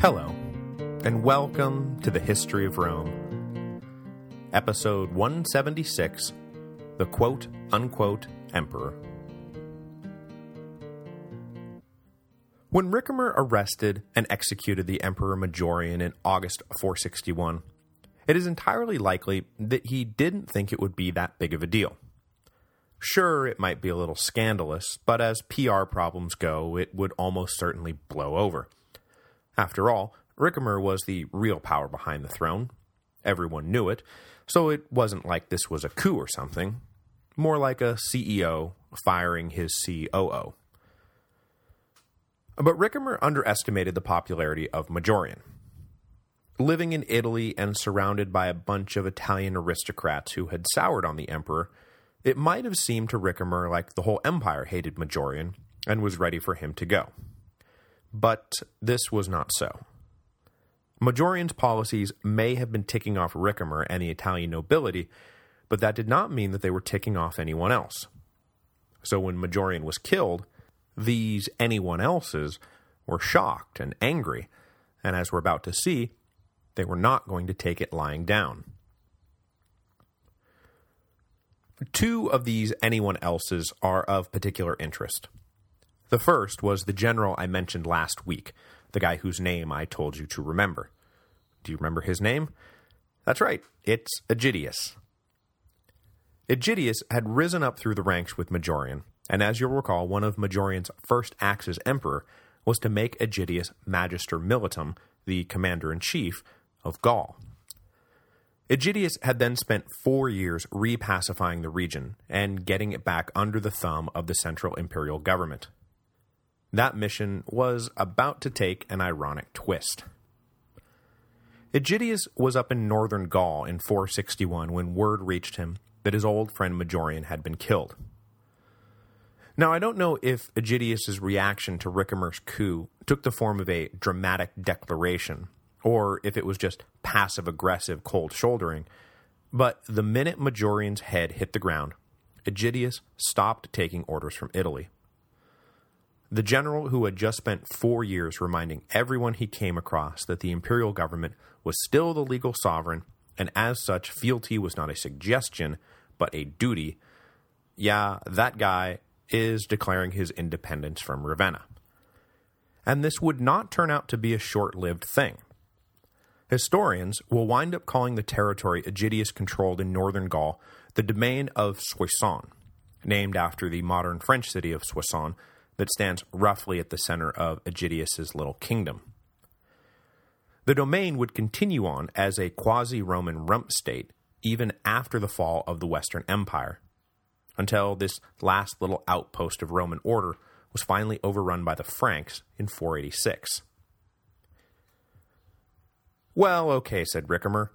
Hello, and welcome to the History of Rome. Episode 176, The Quote-Unquote Emperor. When Ricimer arrested and executed the Emperor Majorian in August 461, it is entirely likely that he didn't think it would be that big of a deal. Sure, it might be a little scandalous, but as PR problems go, it would almost certainly blow over. After all, Ricimer was the real power behind the throne. Everyone knew it, so it wasn't like this was a coup or something. More like a CEO firing his COO. But Ricimer underestimated the popularity of Majorian. Living in Italy and surrounded by a bunch of Italian aristocrats who had soured on the emperor, it might have seemed to Ricimer like the whole empire hated Majorian and was ready for him to go. But this was not so. Majorian's policies may have been ticking off Ricimer and the Italian nobility, but that did not mean that they were ticking off anyone else. So when Majorian was killed, these anyone else's were shocked and angry, and as we're about to see, they were not going to take it lying down. Two of these anyone else's are of particular interest. The first was the general I mentioned last week, the guy whose name I told you to remember. Do you remember his name? That's right, it's Aegidius. Aegidius had risen up through the ranks with Majorian, and as you'll recall, one of Majorian's first acts as emperor was to make Aegidius Magister Militum, the commander-in-chief of Gaul. Aegidius had then spent four years repacifying the region and getting it back under the thumb of the central imperial government. That mission was about to take an ironic twist. Aegidius was up in northern Gaul in 461 when word reached him that his old friend Majorian had been killed. Now, I don't know if Aegidius's reaction to Ricimer's coup took the form of a dramatic declaration or if it was just passive-aggressive cold shouldering, but the minute Majorian's head hit the ground, Aegidius stopped taking orders from Italy. The general who had just spent four years reminding everyone he came across that the imperial government was still the legal sovereign, and as such fealty was not a suggestion, but a duty, yeah, that guy is declaring his independence from Ravenna. And this would not turn out to be a short-lived thing. Historians will wind up calling the territory Aegidius controlled in northern Gaul the domain of Soissons, named after the modern French city of Soissons that stands roughly at the center of Aegidius's little kingdom. The domain would continue on as a quasi-Roman rump state even after the fall of the Western Empire, until this last little outpost of Roman order was finally overrun by the Franks in 486. Well, okay, said Ricimer.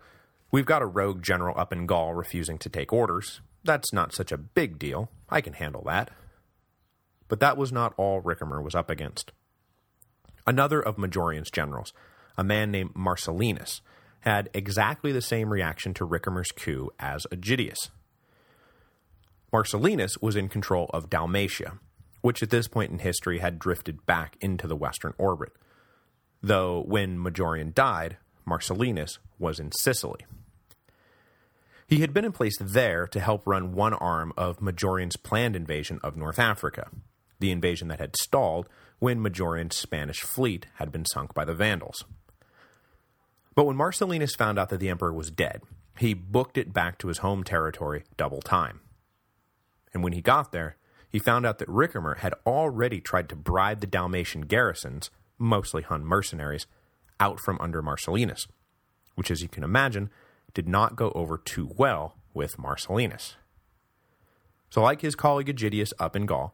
We've got a rogue general up in Gaul refusing to take orders. That's not such a big deal. I can handle that. But that was not all Ricimer was up against. Another of Majorian's generals, a man named Marcellinus, had exactly the same reaction to Ricimer's coup as Aegidius. Marcellinus was in control of Dalmatia, which at this point in history had drifted back into the western orbit, though when Majorian died, Marcellinus was in Sicily. He had been in place there to help run one arm of Majorian's planned invasion of North Africa, the invasion that had stalled when Majorian's Spanish fleet had been sunk by the Vandals. But when Marcellinus found out that the emperor was dead, he booked it back to his home territory double time. And when he got there, he found out that Ricimer had already tried to bribe the Dalmatian garrisons, mostly Hun mercenaries, out from under Marcellinus, which as you can imagine, did not go over too well with Marcellinus. So like his colleague Aegidius up in Gaul,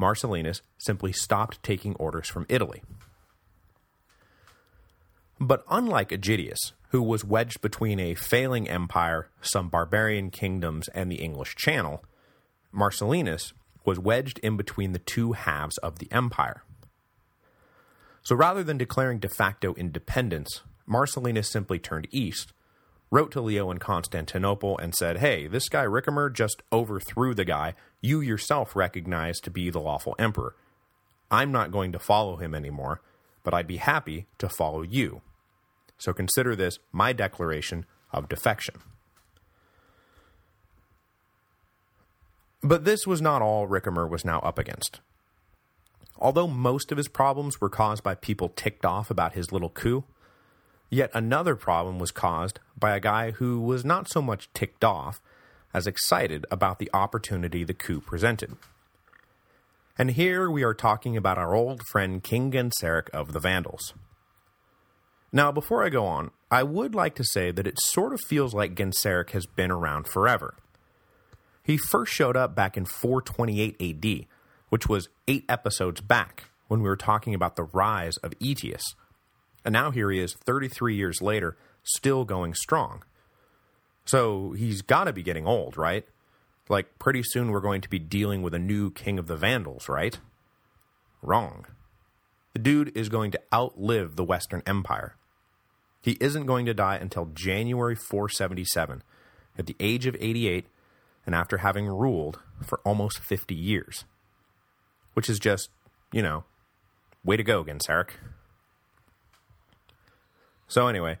Marcellinus simply stopped taking orders from Italy. But unlike Aegidius, who was wedged between a failing empire, some barbarian kingdoms, and the English Channel, Marcellinus was wedged in between the two halves of the empire. So rather than declaring de facto independence, Marcellinus simply turned east, wrote to Leo in Constantinople and said, hey, this guy Ricimer just overthrew the guy you yourself recognize to be the lawful emperor. I'm not going to follow him anymore, but I'd be happy to follow you. So consider this my declaration of defection. But this was not all Ricimer was now up against. Although most of his problems were caused by people ticked off about his little coup, yet another problem was caused by a guy who was not so much ticked off as excited about the opportunity the coup presented. And here we are talking about our old friend King Genseric of the Vandals. Now, before I go on, I would like to say that it sort of feels like Genseric has been around forever. He first showed up back in 428 AD, which was eight episodes back, when we were talking about the rise of Aetius. And now here he is, 33 years later, still going strong. So he's got to be getting old, right? Like, pretty soon we're going to be dealing with a new king of the Vandals, right? Wrong. The dude is going to outlive the Western Empire. He isn't going to die until January 477, at the age of 88, and after having ruled for almost 50 years. Which is just, you know, way to go, Genseric. So anyway,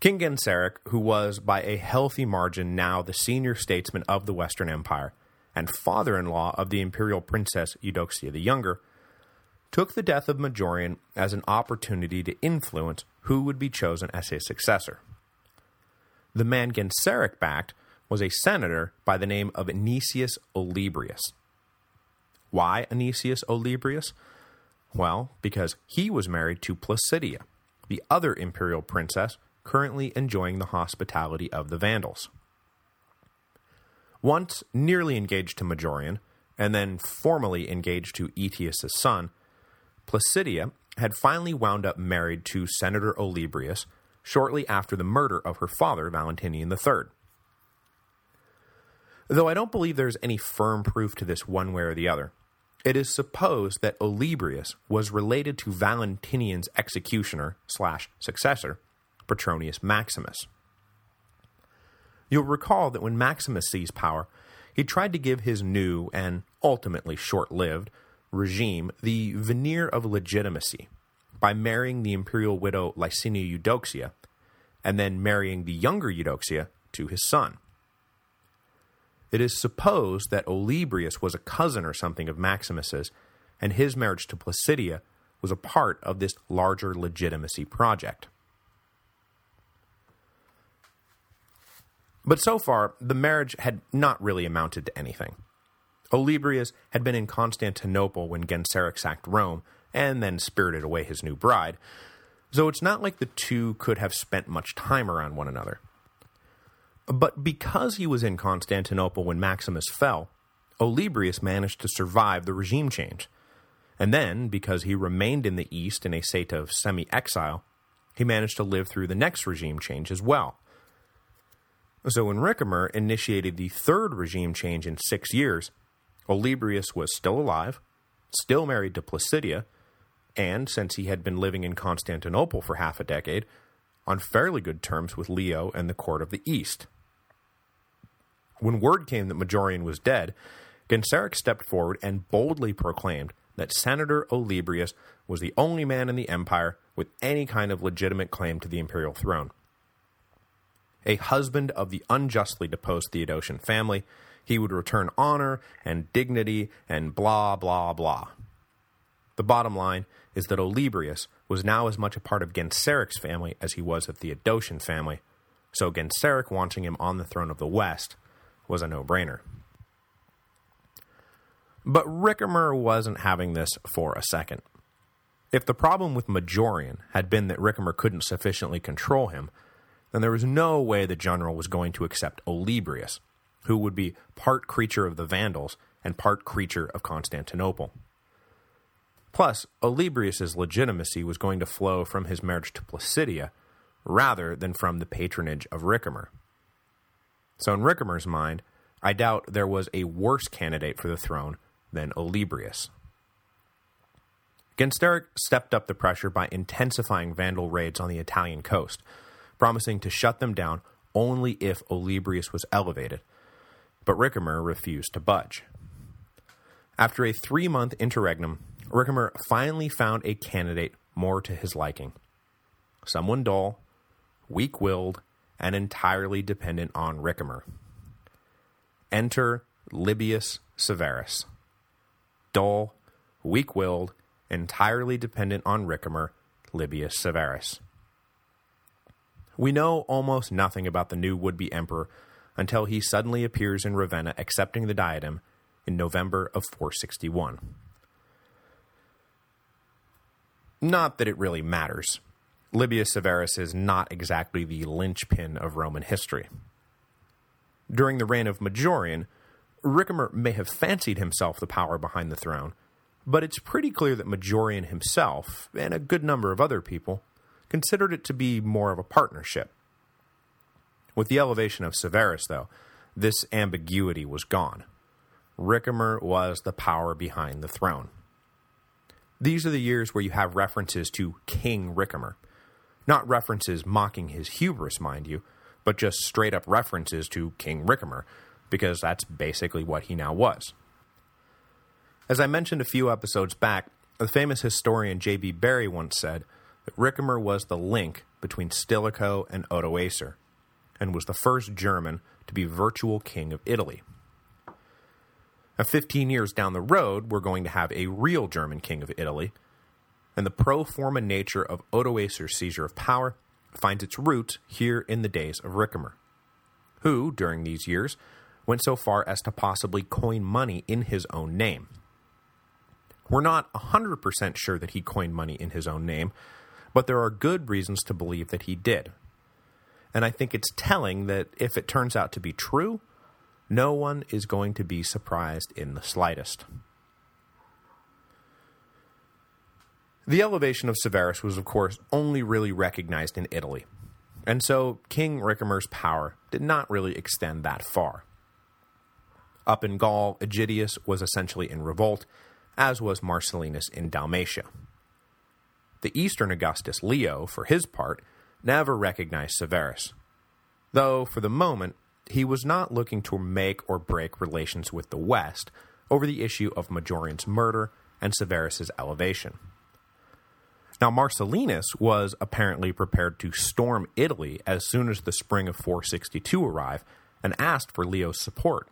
King Genseric, who was by a healthy margin now the senior statesman of the Western Empire, and father-in-law of the imperial princess Eudoxia the Younger, took the death of Majorian as an opportunity to influence who would be chosen as his successor. The man Genseric backed was a senator by the name of Anicius Olybrius. Why Anicius Olybrius? Well, because he was married to Placidia, the other imperial princess currently enjoying the hospitality of the Vandals. Once nearly engaged to Majorian, and then formally engaged to Aetius' son, Placidia had finally wound up married to Senator Olybrius shortly after the murder of her father, Valentinian III. Though I don't believe there's any firm proof to this one way or the other, it is supposed that Olybrius was related to Valentinian's executioner slash successor, Petronius Maximus. You'll recall that when Maximus seized power, he tried to give his new, and ultimately short-lived, regime the veneer of legitimacy by marrying the imperial widow Licinia Eudoxia, and then marrying the younger Eudoxia to his son. It is supposed that Olybrius was a cousin or something of Maximus's, and his marriage to Placidia was a part of this larger legitimacy project. But so far, the marriage had not really amounted to anything. Olybrius had been in Constantinople when Genseric sacked Rome, and then spirited away his new bride, so it's not like the two could have spent much time around one another. But because he was in Constantinople when Maximus fell, Olybrius managed to survive the regime change. And then, because he remained in the east in a state of semi-exile, he managed to live through the next regime change as well. So when Ricimer initiated the third regime change in six years, Olybrius was still alive, still married to Placidia, and, since he had been living in Constantinople for half a decade, on fairly good terms with Leo and the court of the East. When word came that Majorian was dead, Genseric stepped forward and boldly proclaimed that Senator Olybrius was the only man in the empire with any kind of legitimate claim to the imperial throne. A husband of the unjustly deposed Theodosian family, he would return honor and dignity and blah, blah, blah. The bottom line is that Olybrius was now as much a part of Genseric's family as he was a Theodosian family, so Genseric wanting him on the throne of the West was a no-brainer. But Ricimer wasn't having this for a second. If the problem with Majorian had been that Ricimer couldn't sufficiently control him, then there was no way the general was going to accept Olybrius, who would be part creature of the Vandals and part creature of Constantinople. Plus, Olybrius's legitimacy was going to flow from his marriage to Placidia, rather than from the patronage of Ricimer. So in Ricimer's mind, I doubt there was a worse candidate for the throne than Olybrius. Genseric stepped up the pressure by intensifying Vandal raids on the Italian coast, promising to shut them down only if Olybrius was elevated, but Ricimer refused to budge. After a three-month interregnum, Ricimer finally found a candidate more to his liking. Someone dull, weak-willed, and entirely dependent on Ricimer. Enter Libius Severus. Dull, weak-willed, entirely dependent on Ricimer, Libius Severus. We know almost nothing about the new would-be emperor until he suddenly appears in Ravenna accepting the diadem in November of 461. Not that it really matters. Libius Severus is not exactly the linchpin of Roman history. During the reign of Majorian, Ricimer may have fancied himself the power behind the throne, but it's pretty clear that Majorian himself, and a good number of other people, considered it to be more of a partnership. With the elevation of Severus, though, this ambiguity was gone. Ricimer was the power behind the throne. These are the years where you have references to King Ricimer. Not references mocking his hubris, mind you, but just straight-up references to King Ricimer, because that's basically what he now was. As I mentioned a few episodes back, the famous historian J.B. Bury once said that Ricimer was the link between Stilicho and Odoacer, and was the first German to be virtual king of Italy. Now, 15 years down the road, we're going to have a real German king of Italy, and the pro forma nature of Odoacer's seizure of power finds its roots here in the days of Ricimer, who, during these years, went so far as to possibly coin money in his own name. We're not 100% sure that he coined money in his own name, but there are good reasons to believe that he did. And I think it's telling that if it turns out to be true, no one is going to be surprised in the slightest. The elevation of Severus was, of course, only really recognized in Italy, and so King Ricimer's power did not really extend that far. Up in Gaul, Aegidius was essentially in revolt, as was Marcellinus in Dalmatia. The eastern Augustus, Leo, for his part, never recognized Severus, though, for the moment, he was not looking to make or break relations with the West over the issue of Majorian's murder and Severus's elevation. Now, Marcellinus was apparently prepared to storm Italy as soon as the spring of 462 arrived and asked for Leo's support,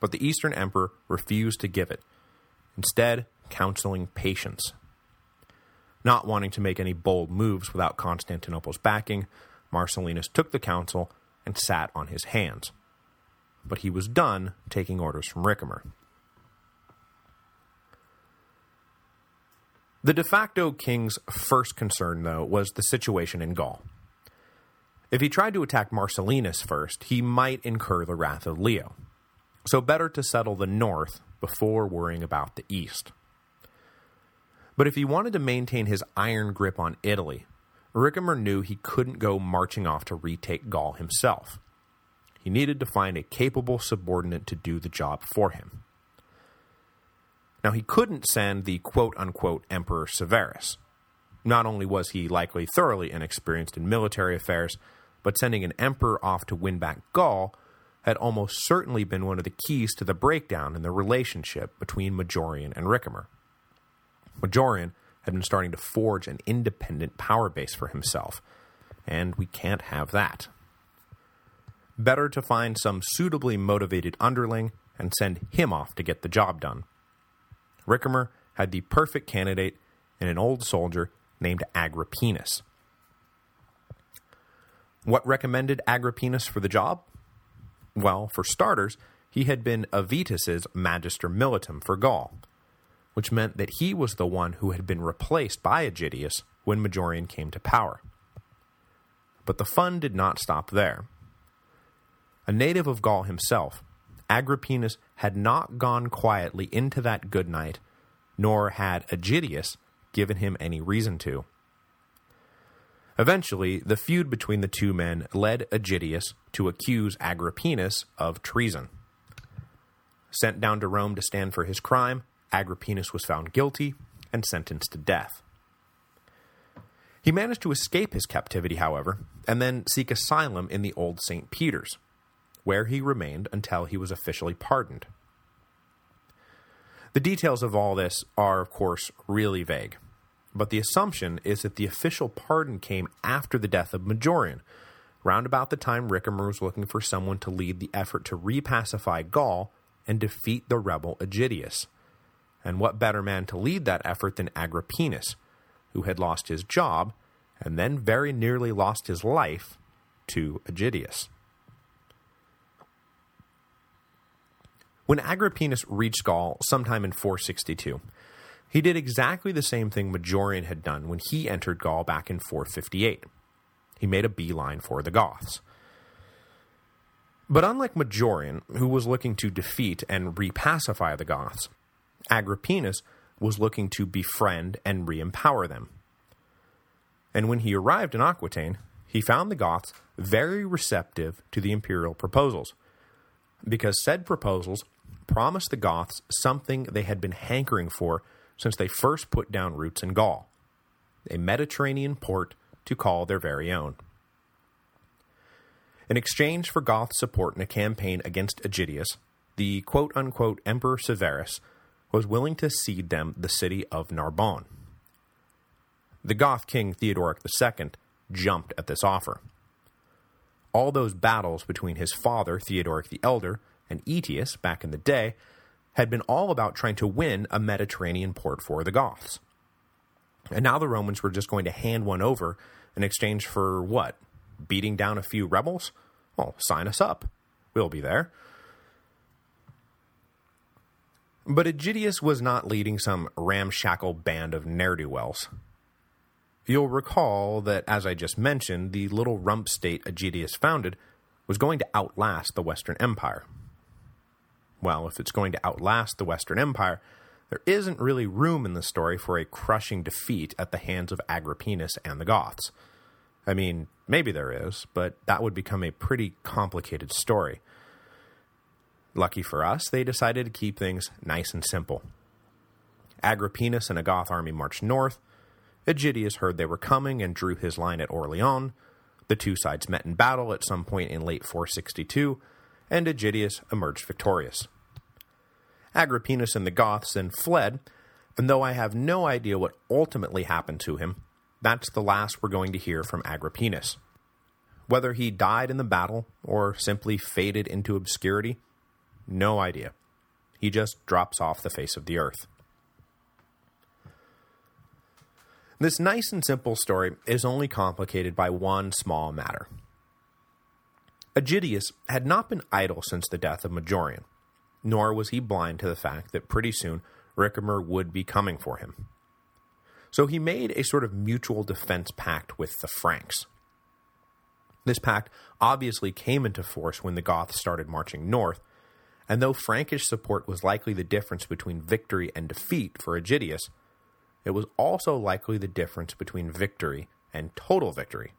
but the Eastern Emperor refused to give it, instead counseling patience. Not wanting to make any bold moves without Constantinople's backing, Marcellinus took the counsel and sat on his hands. But he was done taking orders from Ricimer. The de facto king's first concern, though, was the situation in Gaul. If he tried to attack Marcellinus first, he might incur the wrath of Leo. So better to settle the north before worrying about the east. But if he wanted to maintain his iron grip on Italy, Ricimer knew he couldn't go marching off to retake Gaul himself. He needed to find a capable subordinate to do the job for him. Now, he couldn't send the quote-unquote Emperor Severus. Not only was he likely thoroughly inexperienced in military affairs, but sending an emperor off to win back Gaul had almost certainly been one of the keys to the breakdown in the relationship between Majorian and Ricimer. Majorian had been starting to forge an independent power base for himself, and we can't have that. Better to find some suitably motivated underling and send him off to get the job done. Ricimer had the perfect candidate in an old soldier named Agrippinus. What recommended Agrippinus for the job? Well, for starters, he had been Avitus's Magister Militum for Gaul, which meant that he was the one who had been replaced by Aegidius when Majorian came to power. But the fun did not stop there. A native of Gaul himself, Agrippinus had not gone quietly into that good night, nor had Aegidius given him any reason to. Eventually, the feud between the two men led Aegidius to accuse Agrippinus of treason. Sent down to Rome to stand for his crime, Agrippinus was found guilty and sentenced to death. He managed to escape his captivity, however, and then seek asylum in the Old St. Peter's, where he remained until he was officially pardoned. The details of all this are, of course, really vague, but the assumption is that the official pardon came after the death of Majorian, round about the time Ricimer was looking for someone to lead the effort to repacify Gaul and defeat the rebel Aegidius. And what better man to lead that effort than Agrippinus, who had lost his job and then very nearly lost his life to Aegidius. When Agrippinus reached Gaul sometime in 462, he did exactly the same thing Majorian had done when he entered Gaul back in 458. He made a beeline for the Goths. But unlike Majorian, who was looking to defeat and repacify the Goths, Agrippinus was looking to befriend and re-empower them. And when he arrived in Aquitaine, he found the Goths very receptive to the imperial proposals, because said proposals promised the Goths something they had been hankering for since they first put down roots in Gaul, a Mediterranean port to call their very own. In exchange for Goth support in a campaign against Aegidius, the quote-unquote Emperor Severus was willing to cede them the city of Narbonne. The Goth king Theodoric II jumped at this offer. All those battles between his father, Theodoric the Elder, and Aetius back in the day had been all about trying to win a Mediterranean port for the Goths. And now the Romans were just going to hand one over in exchange for what? Beating down a few rebels? Well, sign us up. We'll be there. But Aegidius was not leading some ramshackle band of ne'er-do-wells. You'll recall that, as I just mentioned, the little rump state Aegidius founded was going to outlast the Western Empire well, if it's going to outlast the Western Empire, there isn't really room in the story for a crushing defeat at the hands of Agrippinus and the Goths. I mean, maybe there is, but that would become a pretty complicated story. Lucky for us, they decided to keep things nice and simple. Agrippinus and a Goth army marched north, Aegidius heard they were coming and drew his line at Orleans, the two sides met in battle at some point in late 462, and Aegidius emerged victorious. Agrippinus and the Goths then fled, and though I have no idea what ultimately happened to him, that's the last we're going to hear from Agrippinus. Whether he died in the battle, or simply faded into obscurity, no idea. He just drops off the face of the earth. This nice and simple story is only complicated by one small matter. Aegidius had not been idle since the death of Majorian, nor was he blind to the fact that pretty soon Ricimer would be coming for him. So he made a sort of mutual defense pact with the Franks. This pact obviously came into force when the Goths started marching north, and though Frankish support was likely the difference between victory and defeat for Aegidius, it was also likely the difference between victory and total victory.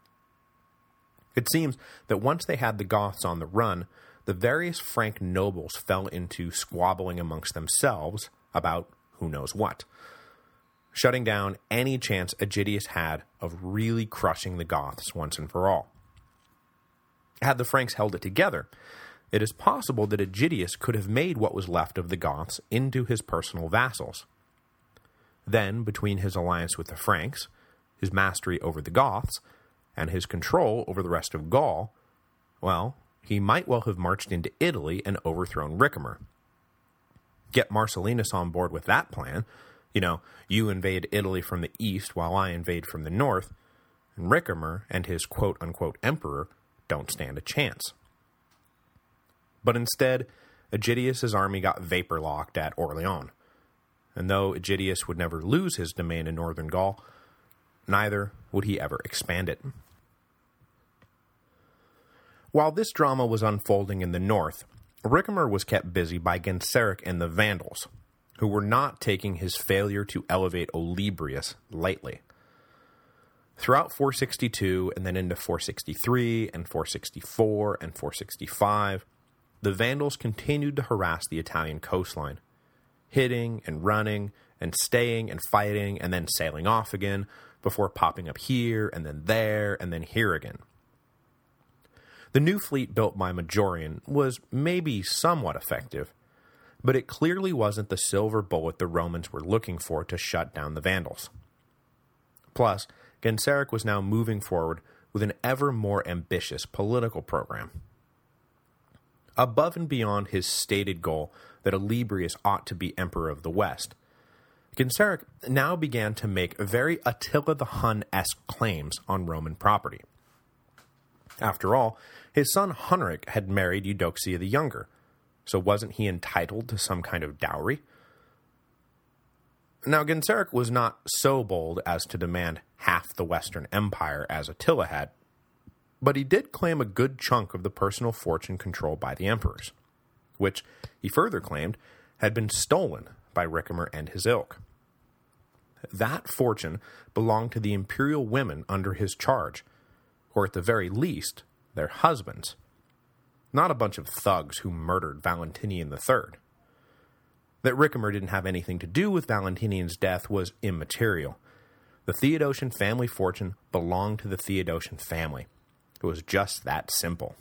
It seems that once they had the Goths on the run, the various Frank nobles fell into squabbling amongst themselves about who knows what, shutting down any chance Aegidius had of really crushing the Goths once and for all. Had the Franks held it together, it is possible that Aegidius could have made what was left of the Goths into his personal vassals. Then, between his alliance with the Franks, his mastery over the Goths, and his control over the rest of Gaul, well, he might well have marched into Italy and overthrown Ricimer. Get Marcellinus on board with that plan, you know, you invade Italy from the east while I invade from the north, and Ricimer and his quote-unquote emperor don't stand a chance. But instead, Aegidius's army got vapor-locked at Orleans, and though Aegidius would never lose his domain in northern Gaul, neither would he ever expand it. While this drama was unfolding in the north, Ricimer was kept busy by Genseric and the Vandals, who were not taking his failure to elevate Olybrius lightly. Throughout 462 and then into 463 and 464 and 465, the Vandals continued to harass the Italian coastline, hitting and running and staying and fighting and then sailing off again before popping up here and then there and then here again. The new fleet built by Majorian was maybe somewhat effective, but it clearly wasn't the silver bullet the Romans were looking for to shut down the Vandals. Plus, Genseric was now moving forward with an ever more ambitious political program. Above and beyond his stated goal that Olybrius ought to be Emperor of the West, Genseric now began to make very Attila the Hun-esque claims on Roman property. After all, his son Huneric had married Eudoxia the Younger, so wasn't he entitled to some kind of dowry? Now, Genseric was not so bold as to demand half the Western Empire as Attila had, but he did claim a good chunk of the personal fortune controlled by the emperors, which, he further claimed, had been stolen by Ricimer and his ilk. That fortune belonged to the imperial women under his charge, or at the very least, their husbands, not a bunch of thugs who murdered Valentinian III. That Ricimer didn't have anything to do with Valentinian's death was immaterial. The Theodosian family fortune belonged to the Theodosian family. It was just that simple.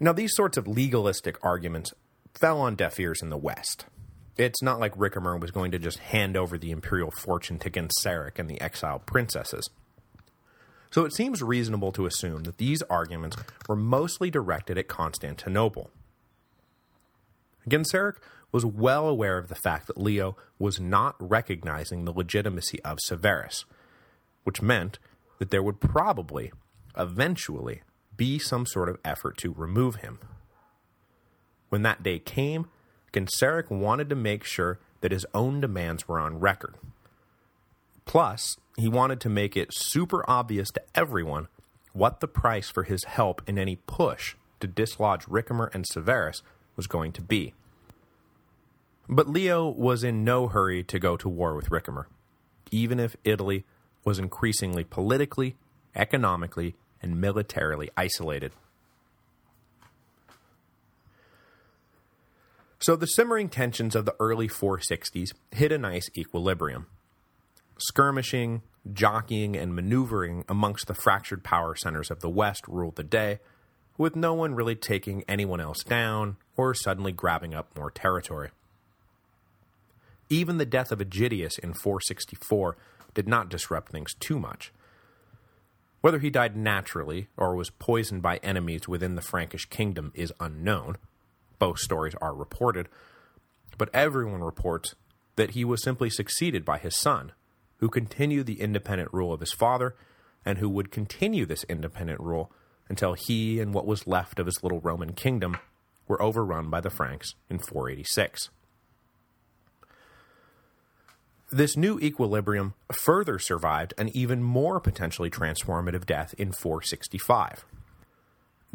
Now, these sorts of legalistic arguments fell on deaf ears in the West. It's not like Ricimer was going to just hand over the imperial fortune to Genseric and the exiled princesses. So it seems reasonable to assume that these arguments were mostly directed at Constantinople. Genseric was well aware of the fact that Leo was not recognizing the legitimacy of Severus, which meant that there would probably, eventually, be some sort of effort to remove him. When that day came, Genseric wanted to make sure that his own demands were on record. Plus, he wanted to make it super obvious to everyone what the price for his help in any push to dislodge Ricimer and Severus was going to be. But Leo was in no hurry to go to war with Ricimer, even if Italy was increasingly politically, economically, and militarily isolated. So the simmering tensions of the early 460s hit a nice equilibrium. Skirmishing, jockeying, and maneuvering amongst the fractured power centers of the West ruled the day, with no one really taking anyone else down or suddenly grabbing up more territory. Even the death of Aegidius in 464 did not disrupt things too much. Whether he died naturally or was poisoned by enemies within the Frankish kingdom is unknown. Both stories are reported, but everyone reports that he was simply succeeded by his son, who continued the independent rule of his father, and who would continue this independent rule until he and what was left of his little Roman kingdom were overrun by the Franks in 486. This new equilibrium further survived an even more potentially transformative death in 465.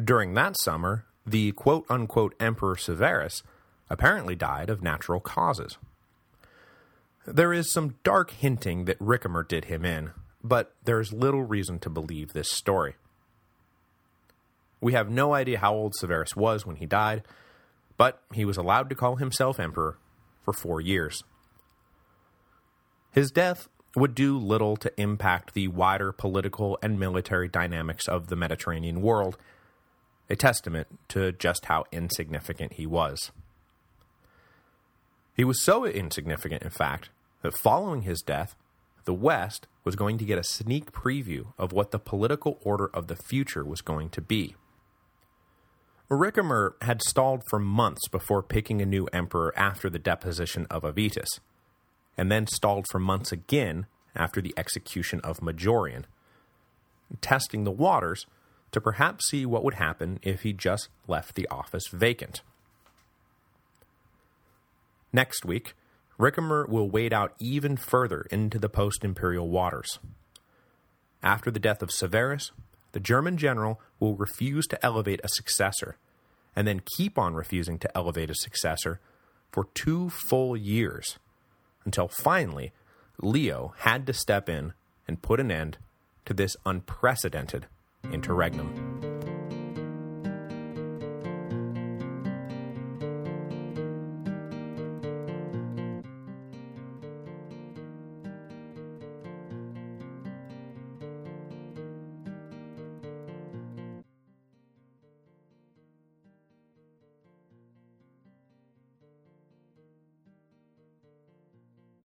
During that summer, the quote-unquote Emperor Severus apparently died of natural causes. There is some dark hinting that Ricimer did him in, but there is little reason to believe this story. We have no idea how old Severus was when he died, but he was allowed to call himself emperor for four years. His death would do little to impact the wider political and military dynamics of the Mediterranean world, a testament to just how insignificant he was. He was so insignificant, in fact, that following his death, the West was going to get a sneak preview of what the political order of the future was going to be. Ricimer had stalled for months before picking a new emperor after the deposition of Avitus, and then stalled for months again after the execution of Majorian, testing the waters to perhaps see what would happen if he just left the office vacant. Next week, Ricimer will wade out even further into the post-imperial waters. After the death of Severus, the German general will refuse to elevate a successor, and then keep on refusing to elevate a successor for two full years, until finally Leo had to step in and put an end to this unprecedented interregnum.